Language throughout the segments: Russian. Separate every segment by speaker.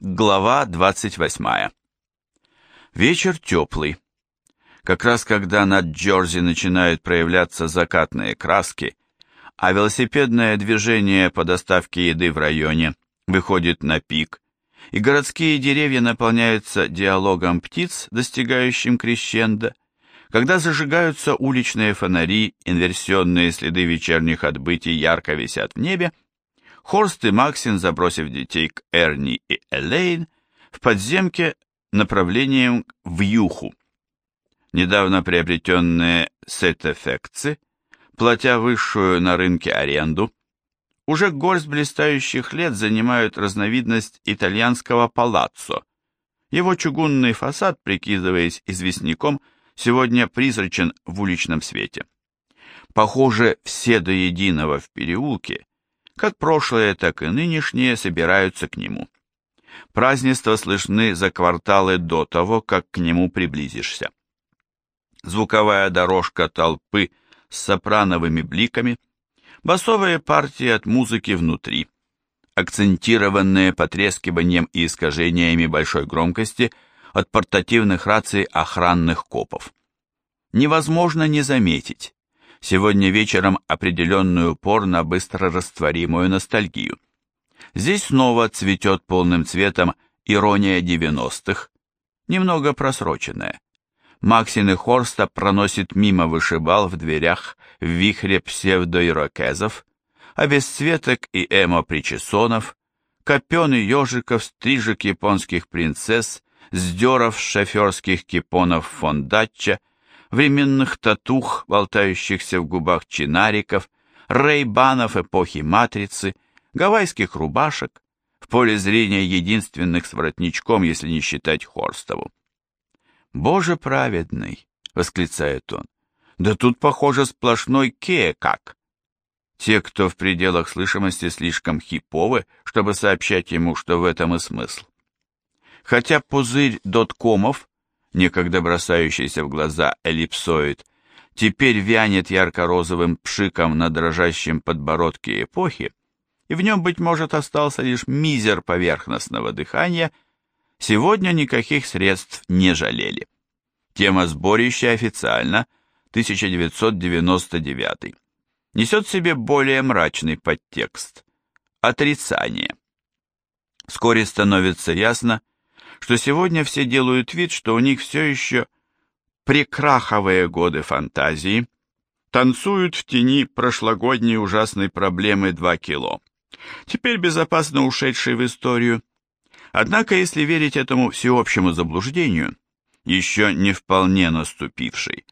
Speaker 1: Глава 28. Вечер теплый. Как раз когда над Джорзи начинают проявляться закатные краски, а велосипедное движение по доставке еды в районе выходит на пик, и городские деревья наполняются диалогом птиц, достигающим крещендо, когда зажигаются уличные фонари, инверсионные следы вечерних отбытий ярко висят в небе, Хорст и Максин, забросив детей к Эрни и Элейн, в подземке направлением в Юху. Недавно приобретенные сет-эффекты, платя высшую на рынке аренду, уже горсть блистающих лет занимают разновидность итальянского палаццо. Его чугунный фасад, прикидываясь известняком, сегодня призрачен в уличном свете. Похоже, все до единого в переулке как прошлое, так и нынешнее собираются к нему. Празднества слышны за кварталы до того, как к нему приблизишься. Звуковая дорожка толпы с сопрановыми бликами, басовые партии от музыки внутри, акцентированные потрескиванием и искажениями большой громкости от портативных раций охранных копов. Невозможно не заметить, сегодня вечером определенный упор на быстрорастворимую ностальгию. Здесь снова цветет полным цветом ирония девяностых, немного просроченная. Максин и Хорста проносит мимо вышибал в дверях в вихре псевдоирокезов, обесцветок и эмо-причесонов, копен и ежиков, стрижек японских принцесс, сдеров шоферских кипонов фондатча, временных татух, болтающихся в губах чинариков, рейбанов эпохи Матрицы, гавайских рубашек, в поле зрения единственных с воротничком, если не считать Хорстову. «Боже праведный!» — восклицает он. «Да тут, похоже, сплошной кея-как!» Те, кто в пределах слышимости слишком хиповы, чтобы сообщать ему, что в этом и смысл. Хотя пузырь доткомов некогда бросающийся в глаза эллипсоид, теперь вянет ярко-розовым пшиком на дрожащем подбородке эпохи, и в нем, быть может, остался лишь мизер поверхностного дыхания, сегодня никаких средств не жалели. Тема сборища официально 1999 несет в себе более мрачный подтекст – отрицание. Вскоре становится ясно, что сегодня все делают вид, что у них все еще прекраховые годы фантазии, танцуют в тени прошлогодней ужасной проблемы 2 кило, теперь безопасно ушедшей в историю. Однако, если верить этому всеобщему заблуждению, еще не вполне наступившей,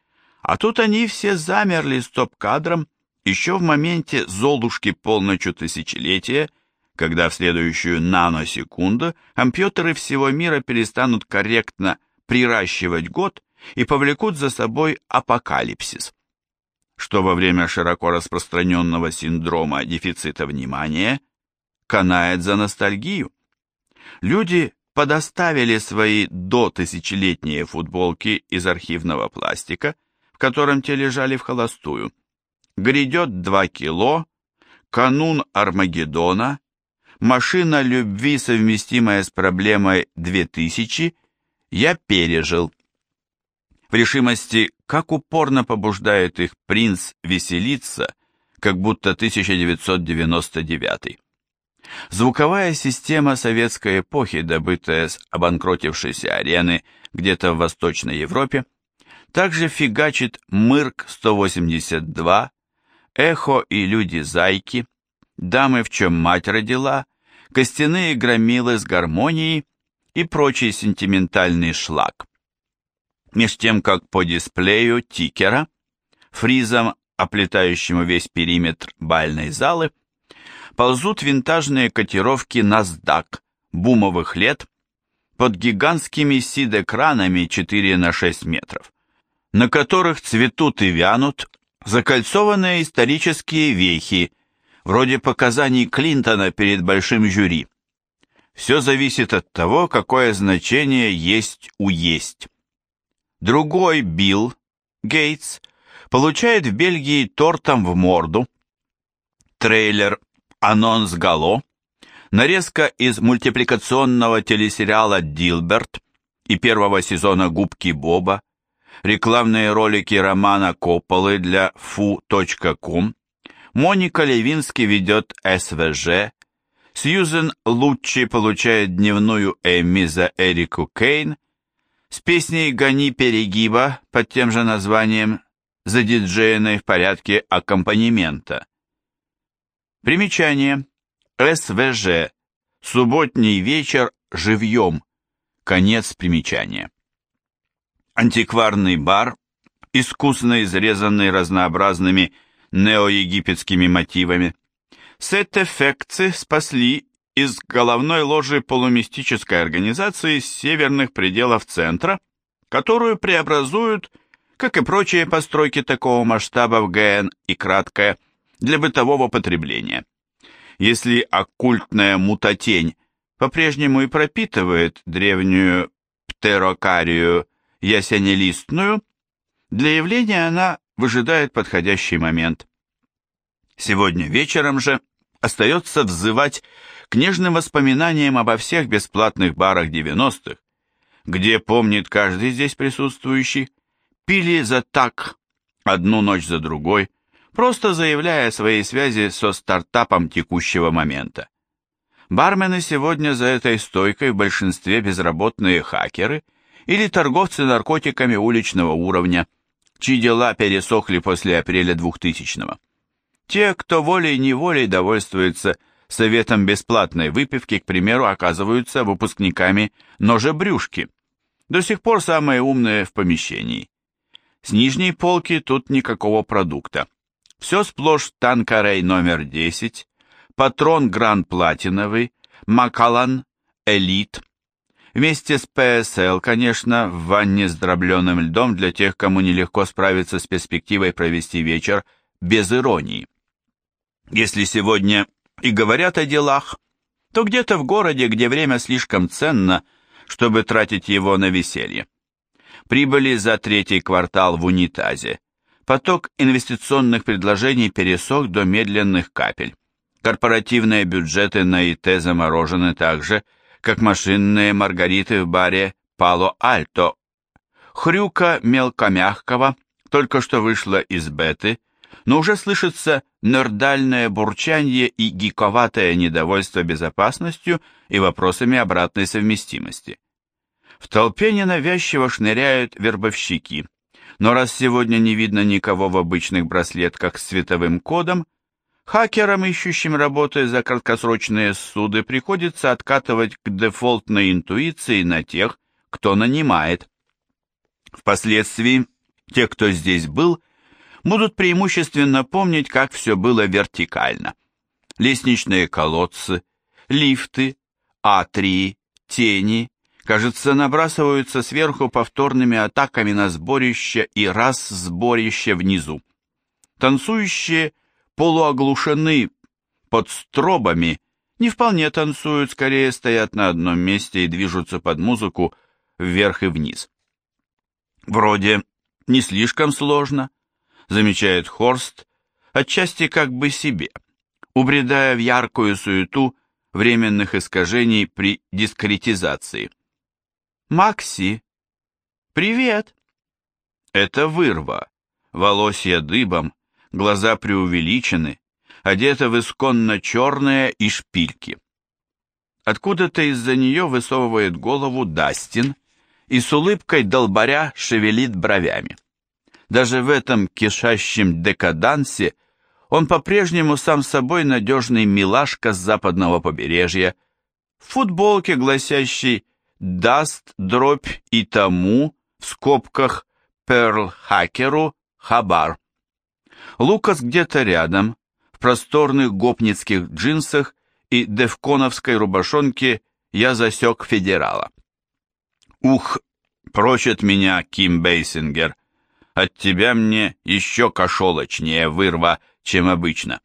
Speaker 1: а тут они все замерли стоп-кадром еще в моменте Золушки полночью тысячелетия когда в следующую наносекунду компьютеры всего мира перестанут корректно приращивать год и повлекут за собой апокалипсис, что во время широко распространенного синдрома дефицита внимания канает за ностальгию. Люди подоставили свои до тысячелетние футболки из архивного пластика, в котором те лежали в холостую. Грядет два кило, канун Армагеддона, машина любви, совместимая с проблемой 2000, я пережил. В решимости, как упорно побуждает их принц веселиться, как будто 1999. Звуковая система советской эпохи, добытая с обанкротившейся арены где-то в Восточной Европе, также фигачит Мырк-182, Эхо и Люди-Зайки, дамы в чем мать родила, костяные громилы с гармонией и прочий сентиментальный шлак. Меж тем, как по дисплею тикера, фризом, оплетающему весь периметр бальной залы, ползут винтажные котировки бумовых лет под гигантскими сид-экранами 4 на 6 метров, на которых цветут и вянут закольцованные исторические вехи вроде показаний Клинтона перед большим жюри. Все зависит от того, какое значение есть у есть. Другой Билл, Гейтс, получает в Бельгии тортом в морду. Трейлер «Анонс Гало» Нарезка из мультипликационного телесериала «Дилберт» и первого сезона «Губки Боба», рекламные ролики романа Копполы для fu.com, Моника Левински ведет СВЖ, Сьюзен Луччи получает дневную Эмми за Эрику Кейн, с песней «Гони перегиба» под тем же названием задиджеянной в порядке аккомпанемента. Примечание. СВЖ. Субботний вечер живьем. Конец примечания. Антикварный бар, искусно изрезанный разнообразными неоегипетскими мотивами. Сет-эффекты спасли из головной ложи полумистической организации северных пределов центра, которую преобразуют, как и прочие постройки такого масштаба в ГН и краткое, для бытового потребления. Если оккультная мутатень по-прежнему и пропитывает древнюю птерокарию ясенелистную, для явления она выжидает подходящий момент. Сегодня вечером же остается взывать к нежным воспоминаниям обо всех бесплатных барах 90-х, где, помнит каждый здесь присутствующий, пили за так одну ночь за другой, просто заявляя свои связи со стартапом текущего момента. Бармены сегодня за этой стойкой в большинстве безработные хакеры или торговцы наркотиками уличного уровня, чьи дела пересохли после апреля 2000-го. Те, кто волей-неволей довольствуется советом бесплатной выпивки, к примеру, оказываются выпускниками ножебрюшки, до сих пор самые умные в помещении. С нижней полки тут никакого продукта. Все сплошь Танкарей номер 10, Патрон Гранд Платиновый, Макалан, Элит. Вместе с ПСЛ, конечно, в ванне с дробленым льдом для тех, кому нелегко справиться с перспективой провести вечер без иронии. Если сегодня и говорят о делах, то где-то в городе, где время слишком ценно, чтобы тратить его на веселье. Прибыли за третий квартал в унитазе. Поток инвестиционных предложений пересох до медленных капель. Корпоративные бюджеты на ИТ заморожены так же, как машинные маргариты в баре Пало-Альто. Хрюка мелкомягкого только что вышла из беты, но уже слышится нердальное бурчанье и гиковатое недовольство безопасностью и вопросами обратной совместимости. В толпе ненавязчиво шныряют вербовщики, но раз сегодня не видно никого в обычных браслетках с цветовым кодом, хакерам, ищущим работы за краткосрочные суды, приходится откатывать к дефолтной интуиции на тех, кто нанимает. Впоследствии те, кто здесь был, будут преимущественно помнить, как все было вертикально. Лестничные колодцы, лифты, атрии, тени, кажется, набрасываются сверху повторными атаками на сборище и раз сборище внизу. Танцующие полуоглушены под стробами, не вполне танцуют, скорее стоят на одном месте и движутся под музыку вверх и вниз. Вроде не слишком сложно, замечает Хорст, отчасти как бы себе, убредая в яркую суету временных искажений при дискретизации. «Макси! Привет!» Это вырва, волосья дыбом, глаза преувеличены, одета в исконно черные и шпильки. Откуда-то из-за нее высовывает голову Дастин и с улыбкой долбаря шевелит бровями. Даже в этом кишащем декадансе он по-прежнему сам собой надежный милашка с западного побережья, в футболке, гласящей «Даст дробь и тому» в скобках «Перл Хакеру Хабар». Лукас где-то рядом, в просторных гопницких джинсах и дефконовской рубашонке я засек федерала. Ух, прочь от меня, Ким Бейсингер, от тебя мне еще кошелочнее вырва, чем обычно.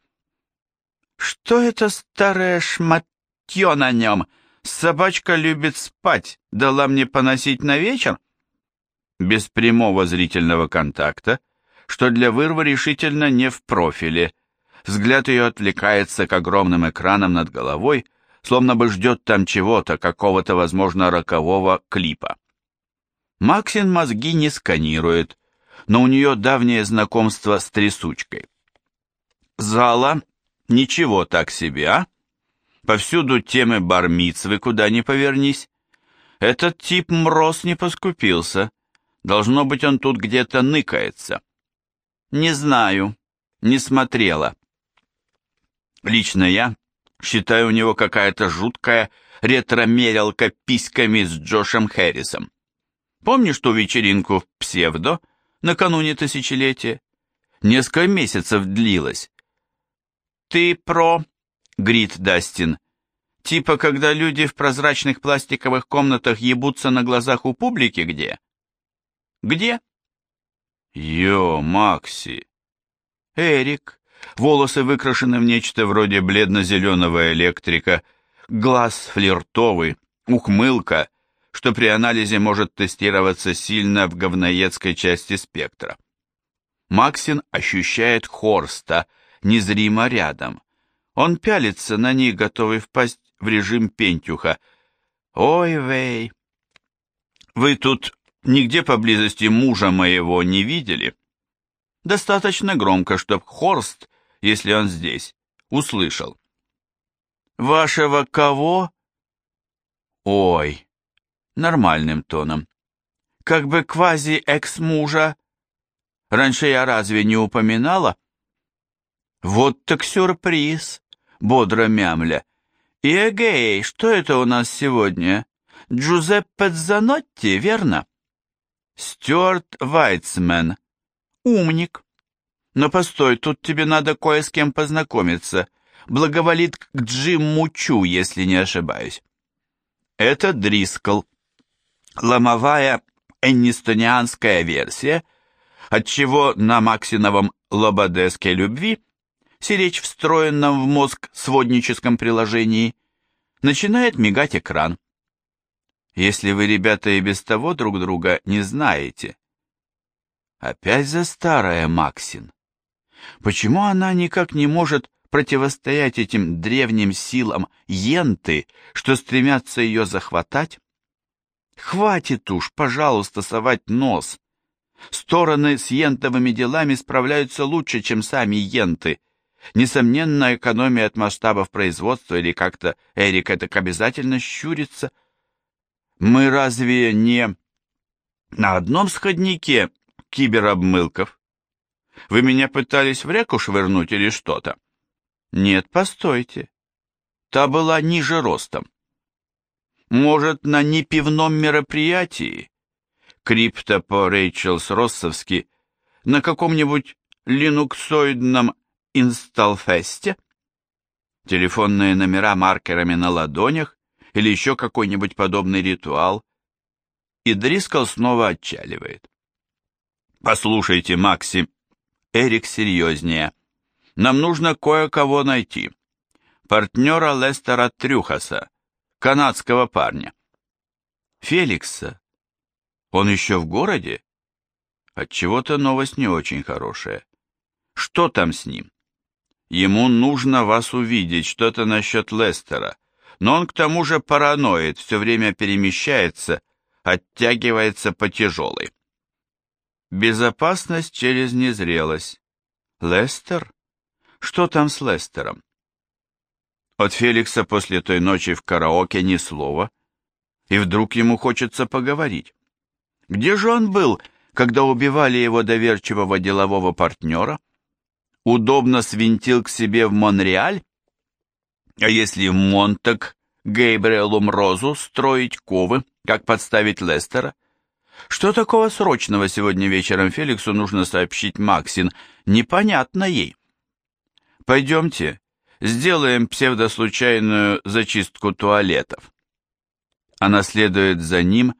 Speaker 1: Что это старое шматье на нем? Собачка любит спать, дала мне поносить на вечер? Без прямого зрительного контакта, что для вырва решительно не в профиле. Взгляд ее отвлекается к огромным экранам над головой, словно бы ждет там чего-то, какого-то, возможно, рокового клипа. Максин мозги не сканирует, но у нее давнее знакомство с трясучкой. Зала ничего так себе, а? Повсюду темы бармицвы, куда ни повернись. Этот тип мроз не поскупился. Должно быть, он тут где-то ныкается. Не знаю, не смотрела. Лично я считаю, у него какая-то жуткая ретро-мерялка письками с Джошем Хэррисом. Помнишь ту вечеринку в «Псевдо» накануне тысячелетия? Несколько месяцев длилась. «Ты про...» — грит Дастин. «Типа, когда люди в прозрачных пластиковых комнатах ебутся на глазах у публики где?» «Где?» «Йо, Макси!» «Эрик!» Волосы выкрашены в нечто вроде бледно-зеленого электрика, глаз флиртовый, ухмылка, что при анализе может тестироваться сильно в говноедской части спектра. Максин ощущает Хорста — незримо рядом. Он пялится на них, готовый впасть в режим пентюха. «Ой, Вей, вы тут нигде поблизости мужа моего не видели?» Достаточно громко, чтоб Хорст, если он здесь, услышал. «Вашего кого?» «Ой», нормальным тоном. «Как бы квази-экс-мужа. Раньше я разве не упоминала?» «Вот так сюрприз!» — бодро мямля. «И эгей, что это у нас сегодня? Джузеппе Занотти, верно?» «Стюарт Вайтсмен. Умник. Но постой, тут тебе надо кое с кем познакомиться. Благоволит к Джимму Чу, если не ошибаюсь». Это Дрискл. Ломовая эннистонианская версия, отчего на Максиновом лободеске любви сиречь встроенном в мозг сводническом приложении, начинает мигать экран. Если вы, ребята, и без того друг друга не знаете. Опять за старая Максин. Почему она никак не может противостоять этим древним силам енты, что стремятся ее захватать? Хватит уж, пожалуйста, совать нос. Стороны с ентовыми делами справляются лучше, чем сами енты — Несомненно, экономия от масштабов производства или как-то Эрик это обязательно щурится. Мы разве не на одном сходнике киберобмылков? Вы меня пытались в реку швырнуть или что-то? Нет, постойте. Та была ниже ростом. Может, на непивном мероприятии? Крипто по Рейчелс Россовски на каком-нибудь линуксоидном инсталфесте? Телефонные номера маркерами на ладонях или еще какой-нибудь подобный ритуал? И Дрискл снова отчаливает. «Послушайте, Макси, Эрик серьезнее. Нам нужно кое-кого найти. Партнера Лестера Трюхаса, канадского парня. Феликса. Он еще в городе? Отчего-то новость не очень хорошая. Что там с ним? Ему нужно вас увидеть, что-то насчет Лестера. Но он к тому же параноид, все время перемещается, оттягивается по тяжелой. Безопасность через незрелость. Лестер? Что там с Лестером? От Феликса после той ночи в караоке ни слова, и вдруг ему хочется поговорить. Где же он был, когда убивали его доверчивого делового партнера? удобно свинтил к себе в Монреаль? А если в Монтак Гейбриэлу Мрозу строить ковы, как подставить Лестера? Что такого срочного сегодня вечером Феликсу нужно сообщить Максин? Непонятно ей. Пойдемте, сделаем псевдослучайную зачистку туалетов. Она следует за ним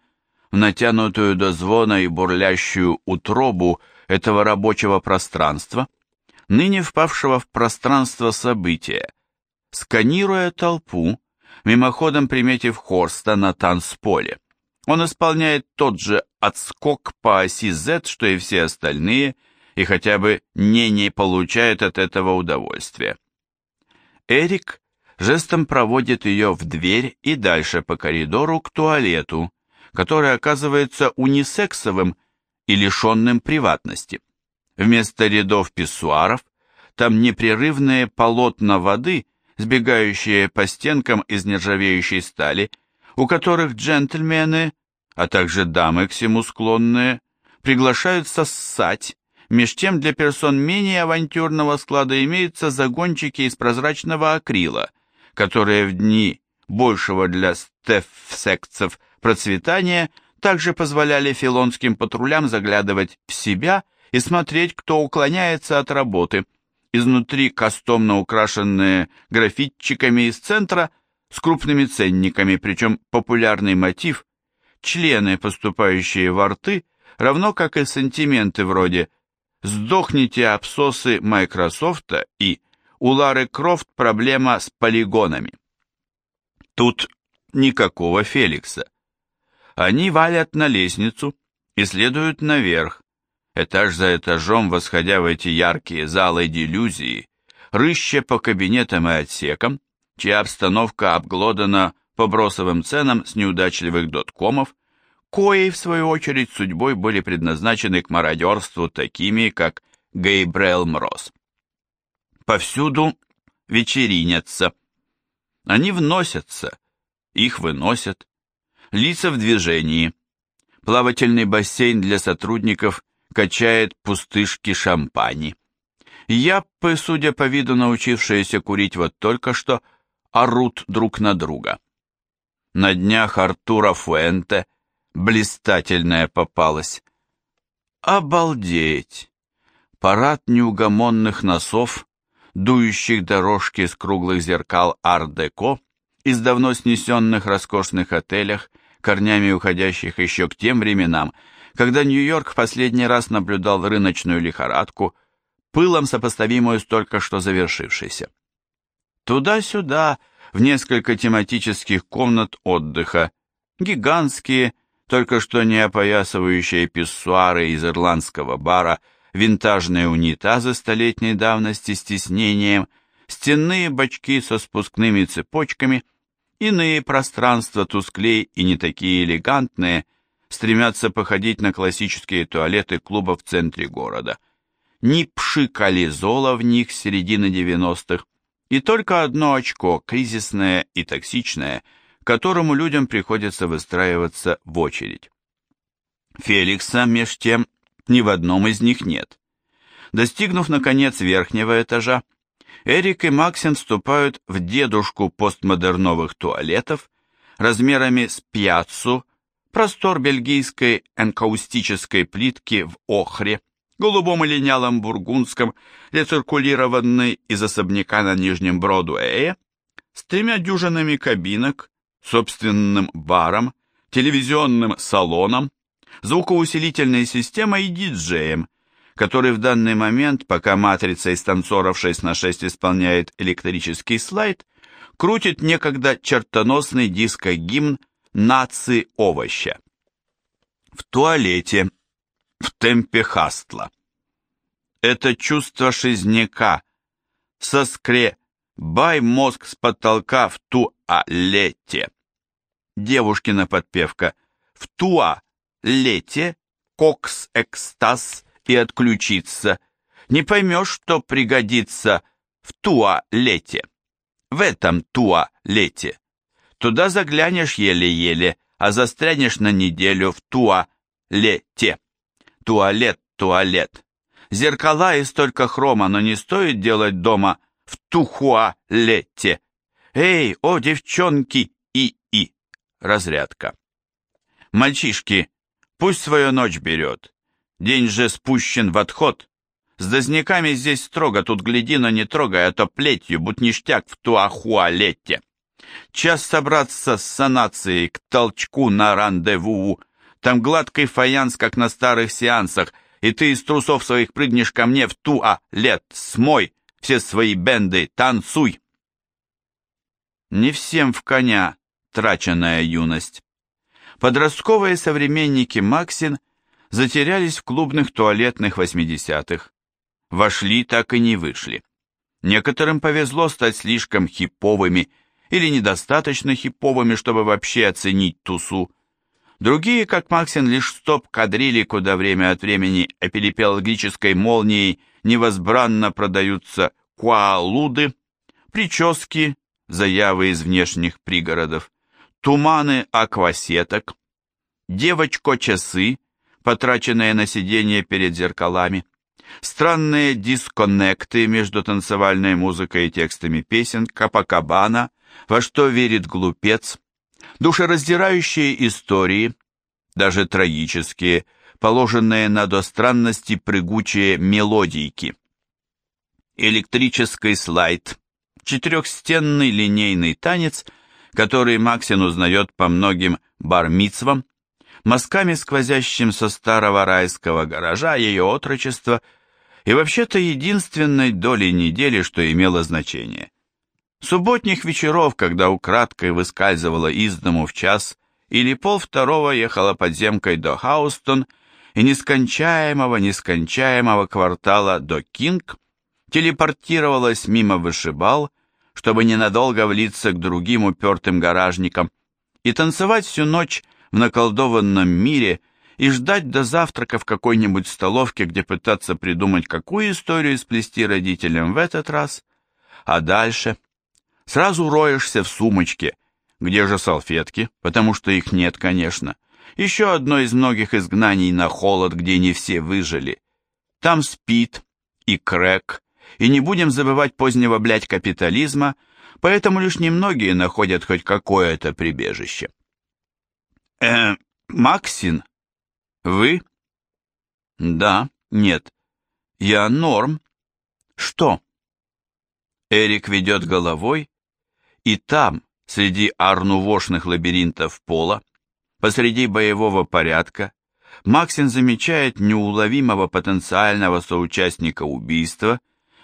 Speaker 1: в натянутую до звона и бурлящую утробу этого рабочего пространства, ныне впавшего в пространство события, сканируя толпу, мимоходом приметив Хорста на танцполе. Он исполняет тот же отскок по оси Z, что и все остальные, и хотя бы не не получает от этого удовольствия. Эрик жестом проводит ее в дверь и дальше по коридору к туалету, который оказывается унисексовым и лишенным приватности. Вместо рядов писсуаров там непрерывные полотна воды, сбегающие по стенкам из нержавеющей стали, у которых джентльмены, а также дамы к всему склонные, приглашаются ссать, меж тем для персон менее авантюрного склада имеются загончики из прозрачного акрила, которые в дни большего для стефсекцев процветания также позволяли филонским патрулям заглядывать в себя и смотреть, кто уклоняется от работы. Изнутри кастомно украшенные графитчиками из центра с крупными ценниками, причем популярный мотив – члены, поступающие во рты, равно как и сантименты вроде «Сдохните абсосы Майкрософта» и «У Лары Крофт проблема с полигонами». Тут никакого Феликса. Они валят на лестницу и следуют наверх, этаж за этажом восходя в эти яркие залы делюзии, рыща по кабинетам и отсекам, чья обстановка обглодана по бросовым ценам с неудачливых доткомов, кои, в свою очередь, судьбой были предназначены к мародерству такими, как Гейбрел Мроз. Повсюду вечеринятся. Они вносятся, их выносят, лица в движении. Плавательный бассейн для сотрудников качает пустышки шампани. Яппы, судя по виду научившиеся курить вот только что, орут друг на друга. На днях Артура Фуэнте блистательная попалась. Обалдеть! Парад неугомонных носов, дующих дорожки с круглых зеркал ар-деко из давно снесенных роскошных отелях корнями уходящих еще к тем временам, когда Нью-Йорк последний раз наблюдал рыночную лихорадку, пылом сопоставимую с только что завершившейся. Туда-сюда, в несколько тематических комнат отдыха, гигантские, только что не опоясывающие писсуары из ирландского бара, винтажные унитазы столетней давности с тиснением, стенные бачки со спускными цепочками Иные пространства тусклей и не такие элегантные стремятся походить на классические туалеты клуба в центре города. Ни пшикализола в них с середины 90-х, и только одно очко, кризисное и токсичное, к которому людям приходится выстраиваться в очередь. Феликса, меж тем, ни в одном из них нет. Достигнув, наконец, верхнего этажа, Эрик и Максин вступают в дедушку постмодерновых туалетов размерами с пьяцу, простор бельгийской энкаустической плитки в охре, голубом и линялом бургундском, рециркулированной из особняка на Нижнем Бродуэе, с тремя дюжинами кабинок, собственным баром, телевизионным салоном, звукоусилительной системой и диджеем – который в данный момент, пока матрица из танцоров 6 на 6 исполняет электрический слайд, крутит некогда чертоносный диско-гимн «Нации овоща». В туалете, в темпе хастла. Это чувство шизняка, соскре, бай мозг с потолка в туалете. Девушкина подпевка в туалете, кокс-экстаз, и отключиться. Не поймешь, что пригодится в туалете. В этом туалете. Туда заглянешь еле-еле, а застрянешь на неделю в туалете. Туалет, туалет. Зеркала и столько хрома, но не стоит делать дома в тухуалете. Эй, о, девчонки, и-и. Разрядка. Мальчишки, пусть свою ночь берет. День же спущен в отход. С дозняками здесь строго, тут гляди, но не трогай, а то плетью, будь ништяк в туахуалете. Час собраться с санацией к толчку на рандеву. Там гладкий фаянс, как на старых сеансах, и ты из трусов своих прыгнешь ко мне в туалет. Смой все свои бенды, танцуй. Не всем в коня траченная юность. Подростковые современники Максин – затерялись в клубных туалетных 80-х. Вошли, так и не вышли. Некоторым повезло стать слишком хиповыми или недостаточно хиповыми, чтобы вообще оценить тусу. Другие, как Максин, лишь стоп-кадрили, куда время от времени эпилепиологической молнией невозбранно продаются куалуды, прически, заявы из внешних пригородов, туманы аквасеток, девочко-часы, потраченные на сидение перед зеркалами, странные дисконнекты между танцевальной музыкой и текстами песен Капакабана, во что верит глупец, душераздирающие истории, даже трагические, положенные на до странности прыгучие мелодийки. Электрический слайд, четырехстенный линейный танец, который Максин узнает по многим бармицвам, мазками сквозящим со старого райского гаража ее отрочества и вообще-то единственной долей недели, что имело значение. Субботних вечеров, когда украдкой выскальзывала из дому в час, или пол второго ехала подземкой до Хаустон и нескончаемого, нескончаемого квартала до Кинг, телепортировалась мимо вышибал, чтобы ненадолго влиться к другим упертым гаражникам и танцевать всю ночь в наколдованном мире и ждать до завтрака в какой-нибудь столовке, где пытаться придумать, какую историю сплести родителям в этот раз, а дальше сразу роешься в сумочке, где же салфетки, потому что их нет, конечно. Еще одно из многих изгнаний на холод, где не все выжили. Там спит и крэк, и не будем забывать позднего, блядь, капитализма, поэтому лишь немногие находят хоть какое-то прибежище. Э, Максин, вы? Да, нет. Я норм. Что? Эрик ведет головой, и там, среди арнувошных лабиринтов пола, посреди боевого порядка, Максин замечает неуловимого потенциального соучастника убийства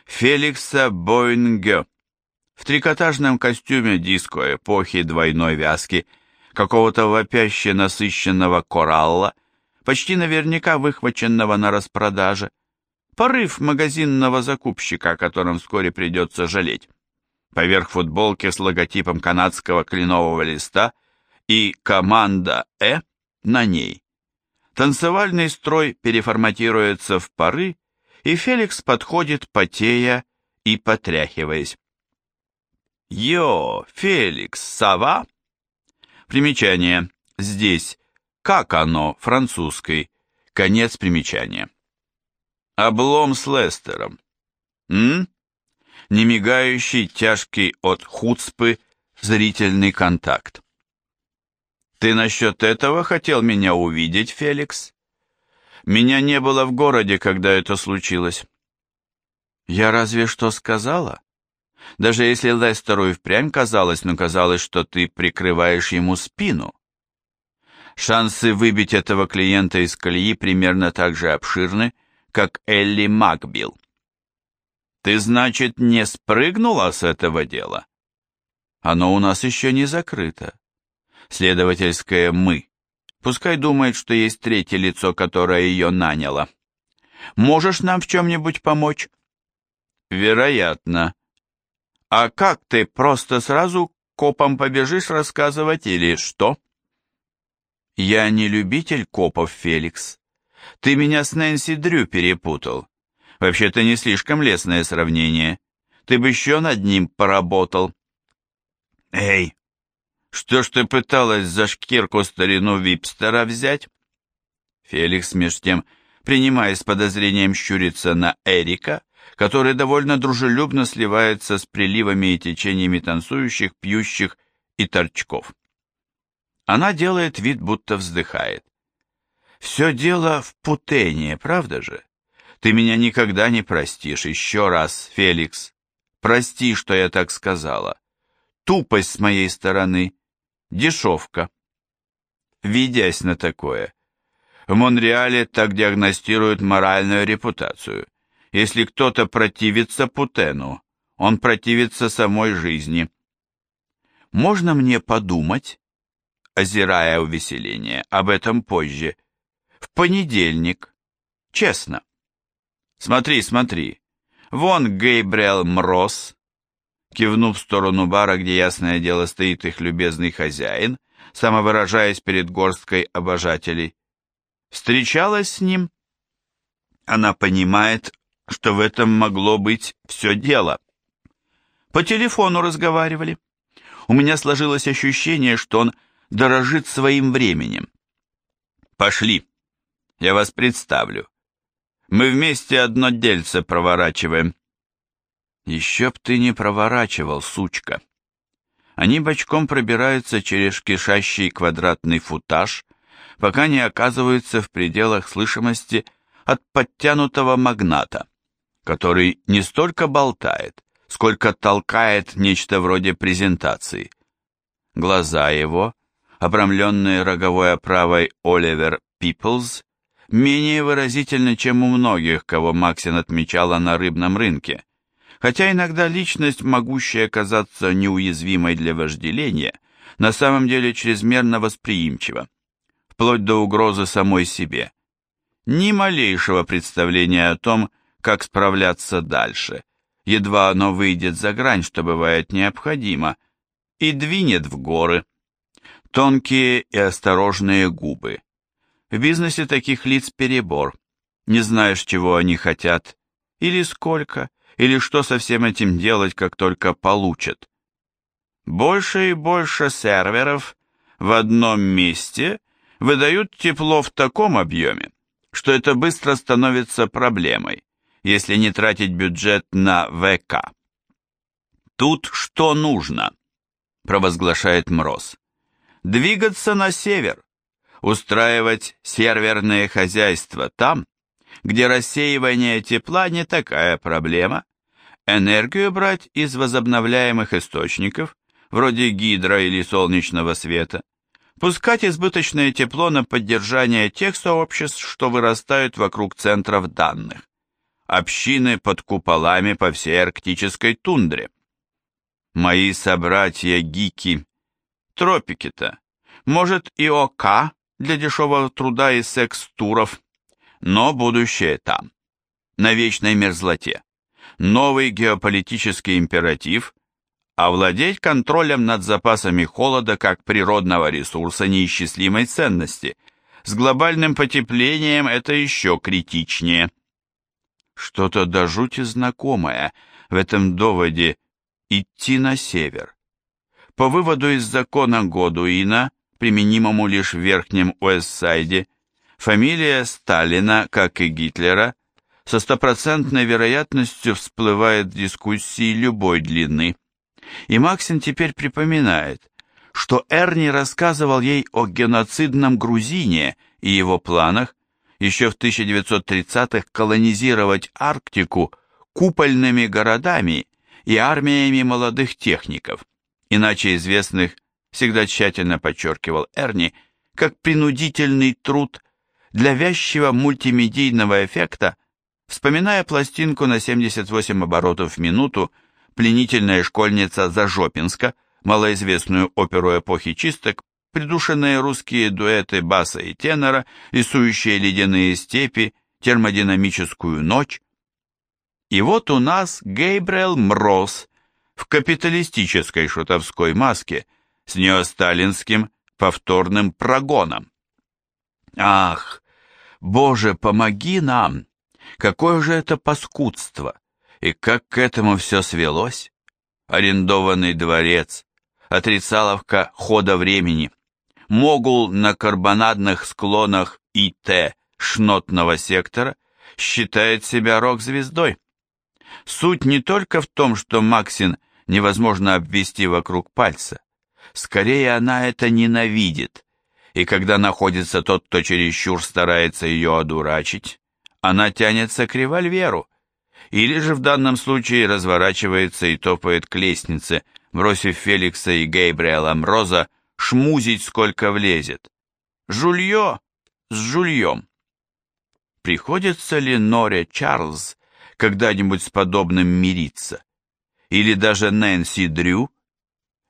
Speaker 1: Феликса Бойнге в трикотажном костюме диско эпохи двойной вязки какого-то вопяще насыщенного коралла, почти наверняка выхваченного на распродаже, порыв магазинного закупщика, о котором вскоре придется жалеть. Поверх футболки с логотипом канадского кленового листа и «Команда Э» на ней. Танцевальный строй переформатируется в пары, и Феликс подходит, потея и потряхиваясь. «Йо, Феликс, сова?» Примечание. Здесь «как оно» французской. Конец примечания. Облом с Лестером. М? Немигающий, тяжкий от хуцпы зрительный контакт. Ты насчет этого хотел меня увидеть, Феликс? Меня не было в городе, когда это случилось. Я разве что сказала? Даже если Лестеру и впрямь казалось, но казалось, что ты прикрываешь ему спину. Шансы выбить этого клиента из колеи примерно так же обширны, как Элли Макбил. Ты, значит, не спрыгнула с этого дела? Оно у нас еще не закрыто. Следовательское «мы». Пускай думает, что есть третье лицо, которое ее наняло. Можешь нам в чем-нибудь помочь? Вероятно, а как ты просто сразу копам побежишь рассказывать или что? Я не любитель копов, Феликс. Ты меня с Нэнси Дрю перепутал. Вообще-то не слишком лестное сравнение. Ты бы еще над ним поработал. Эй, что ж ты пыталась за шкирку старину Випстера взять? Феликс меж тем, принимая с подозрением щуриться на Эрика, который довольно дружелюбно сливается с приливами и течениями танцующих, пьющих и торчков. Она делает вид, будто вздыхает. «Все дело в путении, правда же? Ты меня никогда не простишь, еще раз, Феликс. Прости, что я так сказала. Тупость с моей стороны. Дешевка». Видясь на такое, в Монреале так диагностируют моральную репутацию. Если кто-то противится Путену, он противится самой жизни. Можно мне подумать, озирая увеселение, об этом позже, в понедельник, честно. Смотри, смотри, Вон Гейбриэл Мрос, кивнув в сторону бара, где ясное дело стоит их любезный хозяин, самовыражаясь перед горсткой обожателей. Встречалась с ним? Она понимает, что в этом могло быть все дело. По телефону разговаривали. У меня сложилось ощущение, что он дорожит своим временем. Пошли, я вас представлю. Мы вместе одно дельце проворачиваем. Еще б ты не проворачивал, сучка. Они бочком пробираются через кишащий квадратный футаж, пока не оказываются в пределах слышимости от подтянутого магната, который не столько болтает, сколько толкает нечто вроде презентации. Глаза его, обрамленные роговой оправой Оливер Пиплз, менее выразительны, чем у многих, кого Максин отмечала на рыбном рынке, хотя иногда личность, могущая казаться неуязвимой для вожделения, на самом деле чрезмерно восприимчива, вплоть до угрозы самой себе. Ни малейшего представления о том, как справляться дальше, едва оно выйдет за грань, что бывает необходимо, и двинет в горы. Тонкие и осторожные губы, в бизнесе таких лиц перебор. Не знаешь, чего они хотят, или сколько, или что со всем этим делать, как только получат. Больше и больше серверов в одном месте выдают тепло в таком объеме, что это быстро становится проблемой, если не тратить бюджет на ВК. «Тут что нужно?» – провозглашает Мроз. «Двигаться на север, устраивать серверные хозяйства там, где рассеивание тепла не такая проблема, энергию брать из возобновляемых источников, вроде гидро или солнечного света, пускать избыточное тепло на поддержание тех сообществ, что вырастают вокруг центров данных, общины под куполами по всей арктической тундре. Мои собратья-гики, тропики-то, может и ОК для дешевого труда и секс-туров, но будущее там, на вечной мерзлоте. Новый геополитический императив – овладеть контролем над запасами холода как природного ресурса неисчислимой ценности. С глобальным потеплением это еще критичнее. Что-то до жути знакомое в этом доводе «идти на север». По выводу из закона Годуина применимому лишь в Верхнем Уэссайде, фамилия Сталина, как и Гитлера, со стопроцентной вероятностью всплывает в дискуссии любой длины. И Максин теперь припоминает, что Эрни рассказывал ей о геноцидном грузине и его планах еще в 1930-х колонизировать Арктику купольными городами и армиями молодых техников, иначе известных всегда тщательно подчеркивал Эрни, как принудительный труд для вязчего мультимедийного эффекта, вспоминая пластинку на 78 оборотов в минуту «Пленительная школьница Зажопинска», малоизвестную оперу эпохи чисток, придушенные русские дуэты баса и тенора, рисующие ледяные степи, термодинамическую ночь. И вот у нас Гейбриэл Мроз в капиталистической шутовской маске – с неосталинским повторным прогоном. Ах, Боже, помоги нам! Какое же это паскудство! И как к этому все свелось? Арендованный дворец, отрицаловка хода времени, могул на карбонадных склонах ИТ шнотного сектора считает себя рок-звездой. Суть не только в том, что Максин невозможно обвести вокруг пальца. Скорее она это ненавидит, и когда находится тот, кто чересчур старается ее одурачить, она тянется к револьверу, или же в данном случае разворачивается и топает к лестнице, бросив Феликса и Гейбриэла Мроза шмузить сколько влезет. Жулье с жульем. Приходится ли Норе Чарльз когда-нибудь с подобным мириться? Или даже Нэнси Дрю,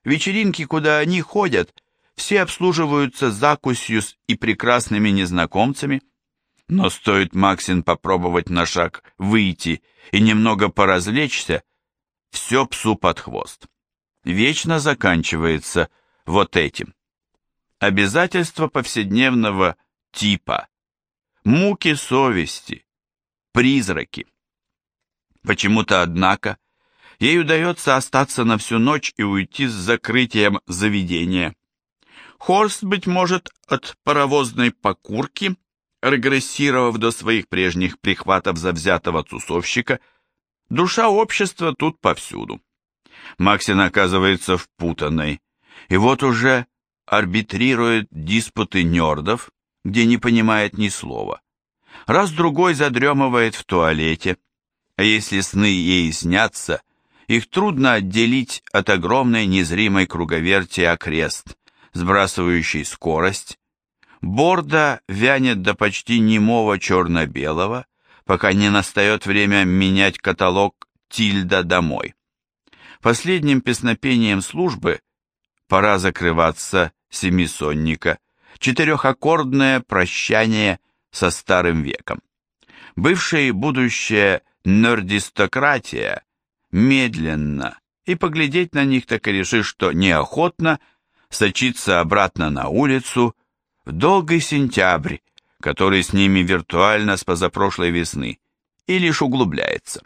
Speaker 1: Вечеринки, куда они ходят, все обслуживаются закусью и прекрасными незнакомцами. Но стоит Максин попробовать на шаг выйти и немного поразвлечься, все псу под хвост. Вечно заканчивается вот этим. Обязательства повседневного типа, муки совести, призраки. Почему-то, однако, ей удается остаться на всю ночь и уйти с закрытием заведения. Хорст, быть может, от паровозной покурки, регрессировав до своих прежних прихватов завзятого тусовщика, душа общества тут повсюду. Максин оказывается впутанной, и вот уже арбитрирует диспуты нердов, где не понимает ни слова. Раз-другой задремывает в туалете, а если сны ей снятся, их трудно отделить от огромной незримой круговерти окрест, сбрасывающей скорость. Борда вянет до почти немого черно-белого, пока не настает время менять каталог Тильда домой. Последним песнопением службы «Пора закрываться» семисонника, четырехаккордное прощание со старым веком. Бывшая и будущая нердистократия медленно, и поглядеть на них так и решишь, что неохотно сочится обратно на улицу в долгий сентябрь, который с ними виртуально с позапрошлой весны, и лишь углубляется,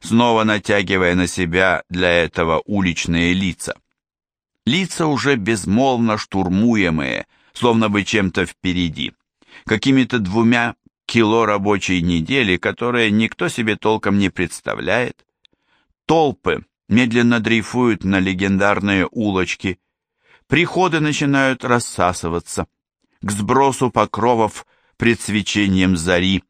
Speaker 1: снова натягивая на себя для этого уличные лица. Лица уже безмолвно штурмуемые, словно бы чем-то впереди, какими-то двумя кило рабочей недели, которые никто себе толком не представляет. Толпы медленно дрейфуют на легендарные улочки, приходы начинают рассасываться, к сбросу покровов пред свечением зари,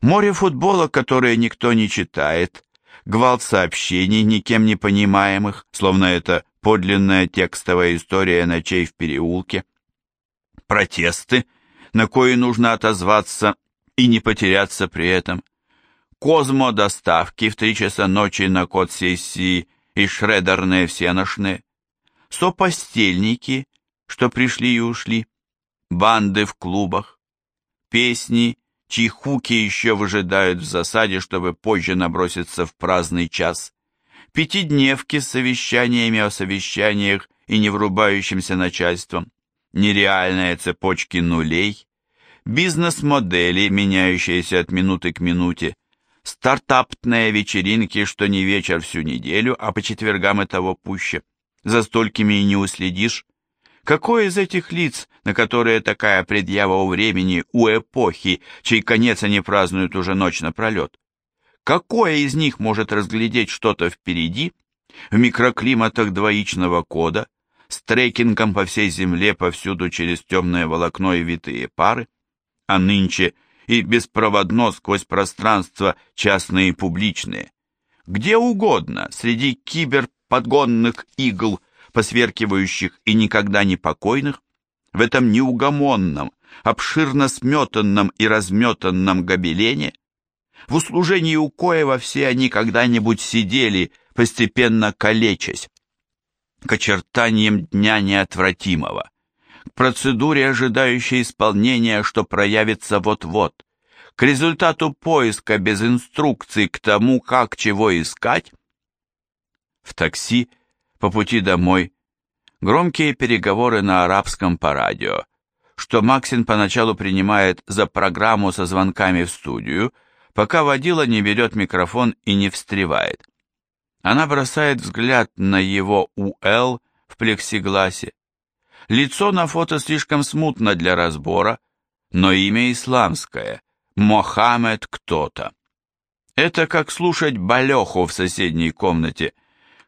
Speaker 1: море футбола, которое никто не читает, гвалт сообщений, никем не понимаемых, словно это подлинная текстовая история ночей в переулке, протесты, на кои нужно отозваться и не потеряться при этом, Козмо доставки в три часа ночи на код сессии и шредерные всеношные, сопостельники, что пришли и ушли, банды в клубах, песни, чьи хуки еще выжидают в засаде, чтобы позже наброситься в праздный час, пятидневки с совещаниями о совещаниях и не врубающимся начальством, нереальные цепочки нулей, бизнес-модели, меняющиеся от минуты к минуте, стартапные вечеринки, что не вечер всю неделю, а по четвергам и того пуще. За столькими и не уследишь. Какой из этих лиц, на которые такая предъява у времени, у эпохи, чей конец они празднуют уже ночь напролет? Какое из них может разглядеть что-то впереди, в микроклиматах двоичного кода, с трекингом по всей земле повсюду через темное волокно и витые пары? А нынче и беспроводно сквозь пространство частные и публичные. Где угодно, среди киберподгонных игл, посверкивающих и никогда не покойных, в этом неугомонном, обширно сметанном и разметанном гобелене, в услужении у коего все они когда-нибудь сидели, постепенно калечась, к очертаниям дня неотвратимого, к процедуре, ожидающей исполнения, что проявится вот-вот, к результату поиска без инструкций к тому, как чего искать? В такси по пути домой громкие переговоры на арабском по радио, что Максин поначалу принимает за программу со звонками в студию, пока водила не берет микрофон и не встревает. Она бросает взгляд на его УЛ в плексигласе, Лицо на фото слишком смутно для разбора, но имя исламское, Мохаммед кто-то. Это как слушать балеху в соседней комнате,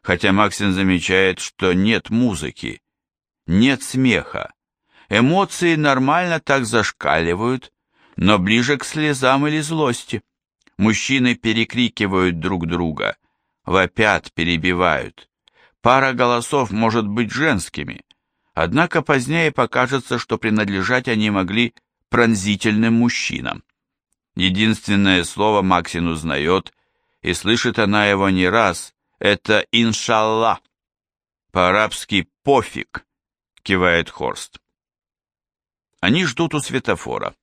Speaker 1: хотя Максин замечает, что нет музыки, нет смеха. Эмоции нормально так зашкаливают, но ближе к слезам или злости. Мужчины перекрикивают друг друга, вопят, перебивают. Пара голосов может быть женскими, Однако позднее покажется, что принадлежать они могли пронзительным мужчинам. Единственное слово Максин узнает, и слышит она его не раз, это «иншалла». По-арабски «пофиг», кивает Хорст. Они ждут у светофора.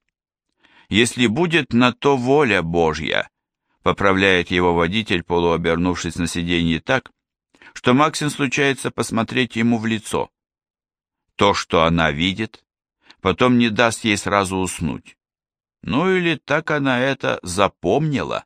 Speaker 1: Если будет на то воля Божья, поправляет его водитель, полуобернувшись на сиденье так, что Максин случается посмотреть ему в лицо. То, что она видит, потом не даст ей сразу уснуть. Ну или так она это запомнила.